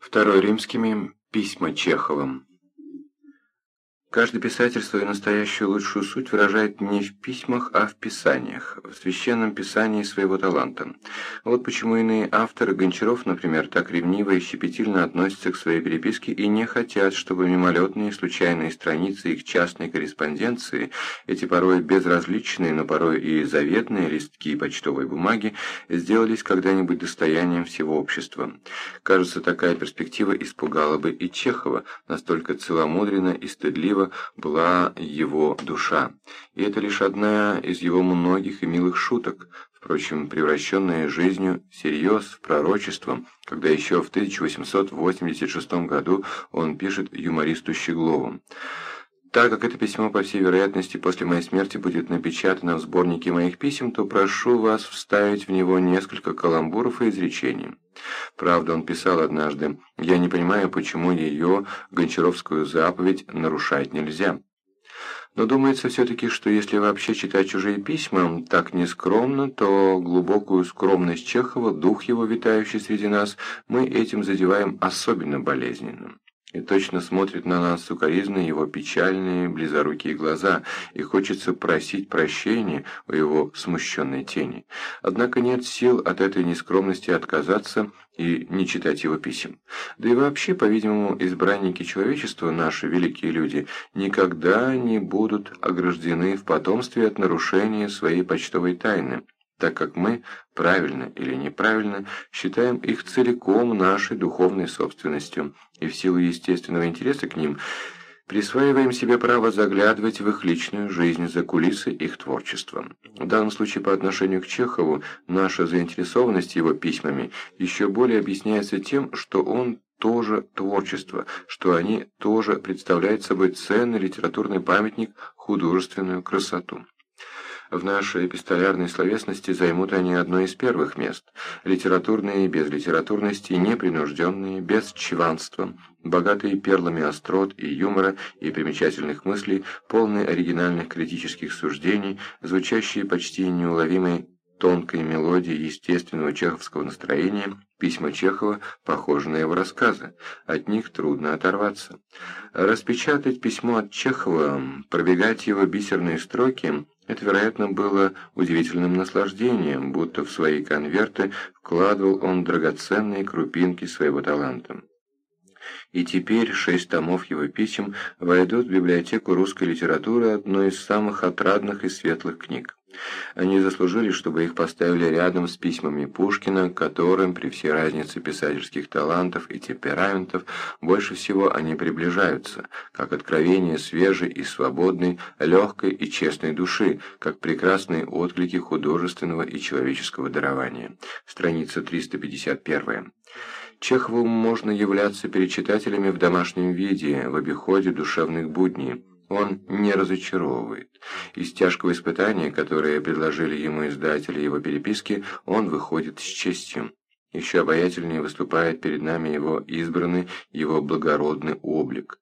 Второй римскими письма Чеховым. Каждый писатель свою настоящую лучшую суть выражает не в письмах, а в писаниях, в священном писании своего таланта. Вот почему иные авторы, Гончаров, например, так ревниво и щепетильно относятся к своей переписке и не хотят, чтобы мимолетные случайные страницы их частной корреспонденции, эти порой безразличные, но порой и заветные листки почтовой бумаги, сделались когда-нибудь достоянием всего общества. Кажется, такая перспектива испугала бы и Чехова, настолько целомудренно и стыдливо, счастлива была его душа. И это лишь одна из его многих и милых шуток, впрочем, превращенная жизнью всерьез в пророчество, когда еще в 1886 году он пишет юмористу Щеглову. Так как это письмо, по всей вероятности, после моей смерти будет напечатано в сборнике моих писем, то прошу вас вставить в него несколько каламбуров и изречений. Правда, он писал однажды, «Я не понимаю, почему ее, Гончаровскую заповедь, нарушать нельзя». Но думается все-таки, что если вообще читать чужие письма так нескромно, то глубокую скромность Чехова, дух его, витающий среди нас, мы этим задеваем особенно болезненным. И точно смотрит на нас сукоризно его печальные, близорукие глаза, и хочется просить прощения у его смущенной тени. Однако нет сил от этой нескромности отказаться и не читать его писем. Да и вообще, по-видимому, избранники человечества, наши великие люди, никогда не будут ограждены в потомстве от нарушения своей почтовой тайны так как мы, правильно или неправильно, считаем их целиком нашей духовной собственностью, и в силу естественного интереса к ним присваиваем себе право заглядывать в их личную жизнь за кулисы их творчества. В данном случае по отношению к Чехову наша заинтересованность его письмами еще более объясняется тем, что он тоже творчество, что они тоже представляют собой ценный литературный памятник, художественную красоту. В нашей эпистолярной словесности займут они одно из первых мест. Литературные, без литературности, непринужденные, без чванства, богатые перлами острот и юмора и примечательных мыслей, полные оригинальных критических суждений, звучащие почти неуловимой тонкой мелодии естественного чеховского настроения, письма Чехова похожи на его рассказы, от них трудно оторваться. Распечатать письмо от Чехова, пробегать его бисерные строки – это, вероятно, было удивительным наслаждением, будто в свои конверты вкладывал он драгоценные крупинки своего таланта. И теперь шесть томов его писем войдут в библиотеку русской литературы одной из самых отрадных и светлых книг. Они заслужили, чтобы их поставили рядом с письмами Пушкина, которым, при всей разнице писательских талантов и темпераментов, больше всего они приближаются, как откровение свежей и свободной, легкой и честной души, как прекрасные отклики художественного и человеческого дарования. Страница 351. Чехову можно являться перед читателями в домашнем виде, в обиходе душевных будней. Он не разочаровывает. Из тяжкого испытания, которое предложили ему издатели его переписки, он выходит с честью. Еще обаятельнее выступает перед нами его избранный, его благородный облик.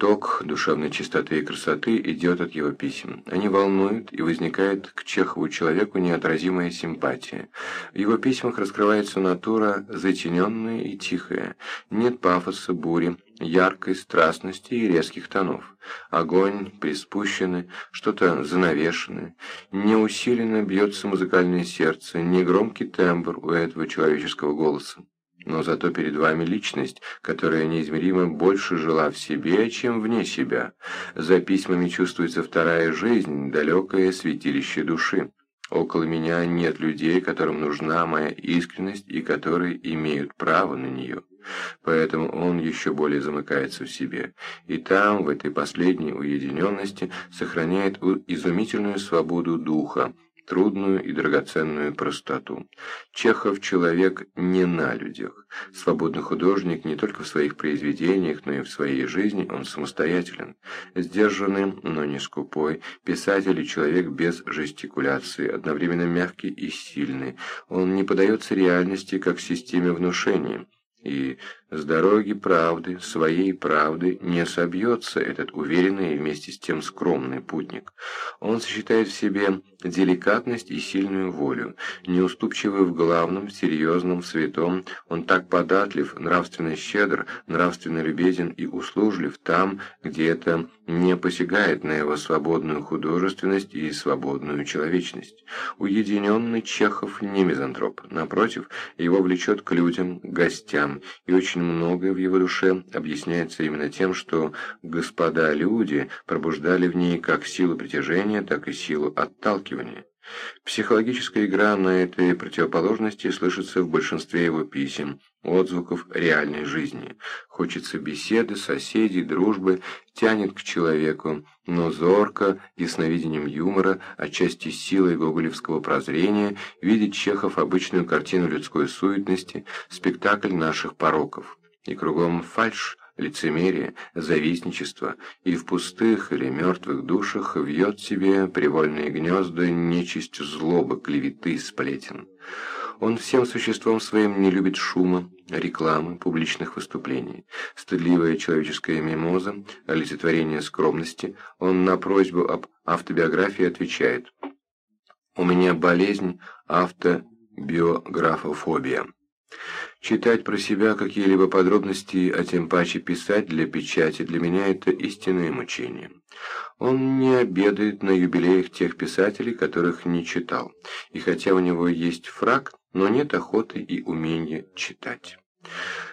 Ток душевной чистоты и красоты идет от его писем. Они волнуют, и возникает к Чехову человеку неотразимая симпатия. В его письмах раскрывается натура затененная и тихая. Нет пафоса, бури, яркой страстности и резких тонов. Огонь приспущенный, что-то занавешенное. Неусиленно бьется музыкальное сердце, негромкий тембр у этого человеческого голоса. Но зато перед вами личность, которая неизмеримо больше жила в себе, чем вне себя. За письмами чувствуется вторая жизнь, далекое святилище души. Около меня нет людей, которым нужна моя искренность и которые имеют право на нее. Поэтому он еще более замыкается в себе. И там, в этой последней уединенности, сохраняет изумительную свободу духа, трудную и драгоценную простоту. Чехов – человек не на людях. Свободный художник не только в своих произведениях, но и в своей жизни он самостоятелен. Сдержанный, но не скупой, писатель и человек без жестикуляции, одновременно мягкий и сильный. Он не подается реальности, как системе внушения. И с дороги правды, своей правды, не собьется этот уверенный и вместе с тем скромный путник. Он сочетает в себе деликатность и сильную волю. Неуступчивый в главном, серьезном, святом, он так податлив, нравственно щедр, нравственно любезен и услужлив там, где это не посягает на его свободную художественность и свободную человечность. Уединенный Чехов не мизантроп, напротив, его влечет к людям, гостям, и очень многое в его душе объясняется именно тем, что «господа люди» пробуждали в ней как силу притяжения, так и силу отталкивания. Психологическая игра на этой противоположности слышится в большинстве его писем, отзвуков реальной жизни. Хочется беседы, соседей, дружбы, тянет к человеку, но зорко, ясновидением юмора, отчасти силой гоголевского прозрения, видит Чехов обычную картину людской суетности, спектакль наших пороков. И кругом фальшь, лицемерие, завистничество, и в пустых или мертвых душах вьет себе привольные гнезда нечисть злобы, клеветы, сплетен. Он всем существом своим не любит шума, рекламы, публичных выступлений. Стыдливая человеческая мимоза, олицетворение скромности, он на просьбу об автобиографии отвечает «У меня болезнь автобиографофобия». Читать про себя какие-либо подробности, а тем паче писать для печати, для меня это истинное мучение. Он не обедает на юбилеях тех писателей, которых не читал, и хотя у него есть фраг, но нет охоты и умения читать.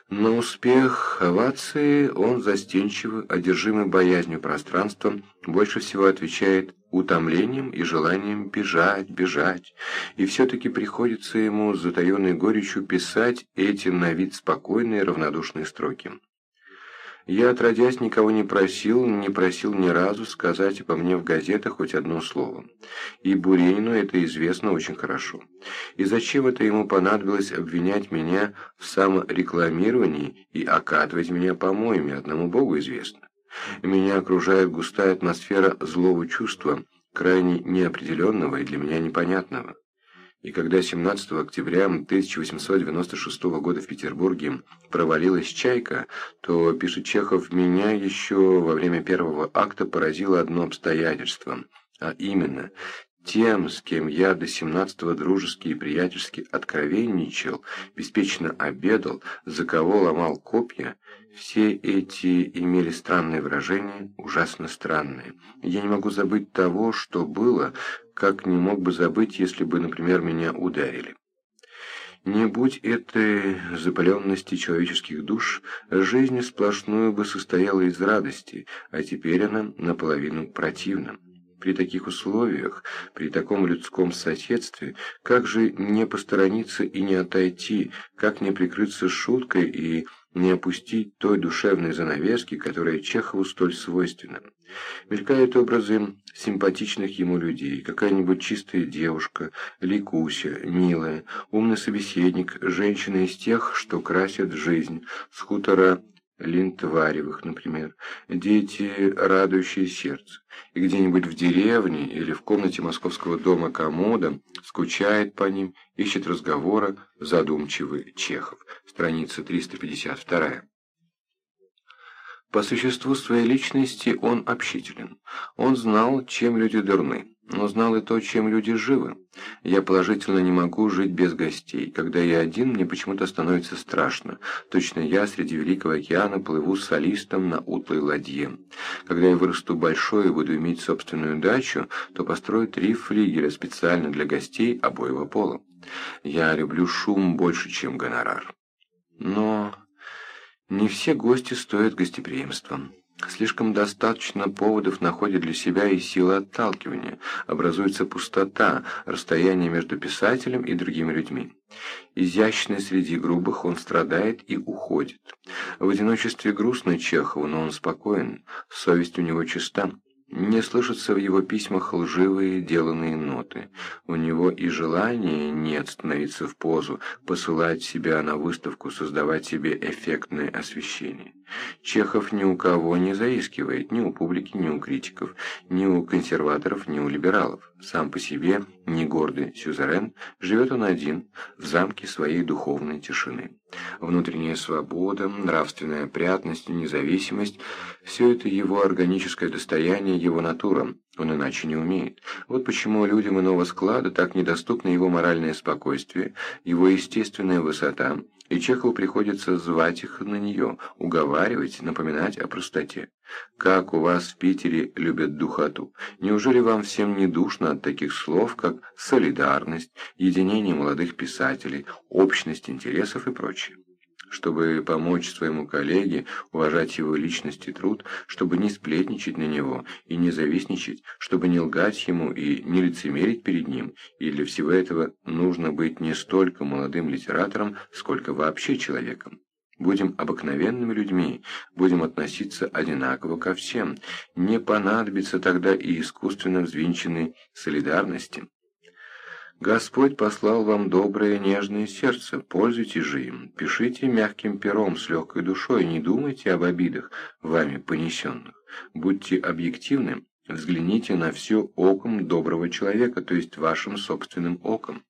На успех овации он застенчивый, одержимый боязнью пространства, больше всего отвечает утомлением и желанием бежать, бежать, и все-таки приходится ему с затаенной горечью писать эти на вид спокойные равнодушные строки. Я, отродясь, никого не просил, не просил ни разу сказать обо мне в газетах хоть одно слово. И Буренину это известно очень хорошо. И зачем это ему понадобилось обвинять меня в саморекламировании и окатывать меня помоями, одному Богу известно. Меня окружает густая атмосфера злого чувства, крайне неопределенного и для меня непонятного. И когда 17 октября 1896 года в Петербурге провалилась «Чайка», то, пишет Чехов, меня еще во время первого акта поразило одно обстоятельство, а именно тем, с кем я до 17-го дружески и приятельски откровенничал, беспечно обедал, за кого ломал копья, все эти имели странные выражения, ужасно странные. Я не могу забыть того, что было, как не мог бы забыть, если бы, например, меня ударили. Не будь этой запаленности человеческих душ, жизнь сплошную бы состояла из радости, а теперь она наполовину противна. При таких условиях, при таком людском соседстве, как же не посторониться и не отойти, как не прикрыться шуткой и не опустить той душевной занавески, которая Чехову столь свойственна. Мелькают образы симпатичных ему людей, какая-нибудь чистая девушка, ликуся, милая, умный собеседник, женщина из тех, что красят жизнь, с хутора Линтваревых, например, дети, радующие сердце, и где-нибудь в деревне или в комнате московского дома комода скучает по ним, ищет разговора задумчивый Чехов, страница 352. По существу своей личности он общителен. Он знал, чем люди дурны, но знал и то, чем люди живы. Я положительно не могу жить без гостей. Когда я один, мне почему-то становится страшно. Точно я среди Великого океана плыву солистом на утлой ладье. Когда я вырасту большой и буду иметь собственную дачу, то построю три флигеля специально для гостей обоего пола. Я люблю шум больше, чем гонорар. Но не все гости стоят гостеприимства. Слишком достаточно поводов находят для себя и силы отталкивания, образуется пустота, расстояние между писателем и другими людьми. Изящный среди грубых он страдает и уходит. В одиночестве грустно Чехову, но он спокоен, совесть у него чиста. Не слышатся в его письмах лживые деланные ноты. У него и желания нет становиться в позу, посылать себя на выставку, создавать себе эффектное освещение. Чехов ни у кого не заискивает, ни у публики, ни у критиков, ни у консерваторов, ни у либералов. Сам по себе, не гордый сюзерен, живет он один, в замке своей духовной тишины. Внутренняя свобода, нравственная опрятность, независимость – все это его органическое достояние, его натура. Он иначе не умеет. Вот почему людям иного склада так недоступно его моральное спокойствие, его естественная высота, и Чехову приходится звать их на нее, уговаривать, напоминать о простоте. Как у вас в Питере любят духоту? Неужели вам всем не душно от таких слов, как солидарность, единение молодых писателей, общность интересов и прочее? Чтобы помочь своему коллеге, уважать его личность и труд, чтобы не сплетничать на него и не завистничать, чтобы не лгать ему и не лицемерить перед ним, и для всего этого нужно быть не столько молодым литератором, сколько вообще человеком. Будем обыкновенными людьми, будем относиться одинаково ко всем. Не понадобится тогда и искусственно взвинченной солидарности. Господь послал вам доброе нежное сердце, пользуйтесь же им, пишите мягким пером с легкой душой, не думайте об обидах, вами понесенных. Будьте объективны, взгляните на все оком доброго человека, то есть вашим собственным оком.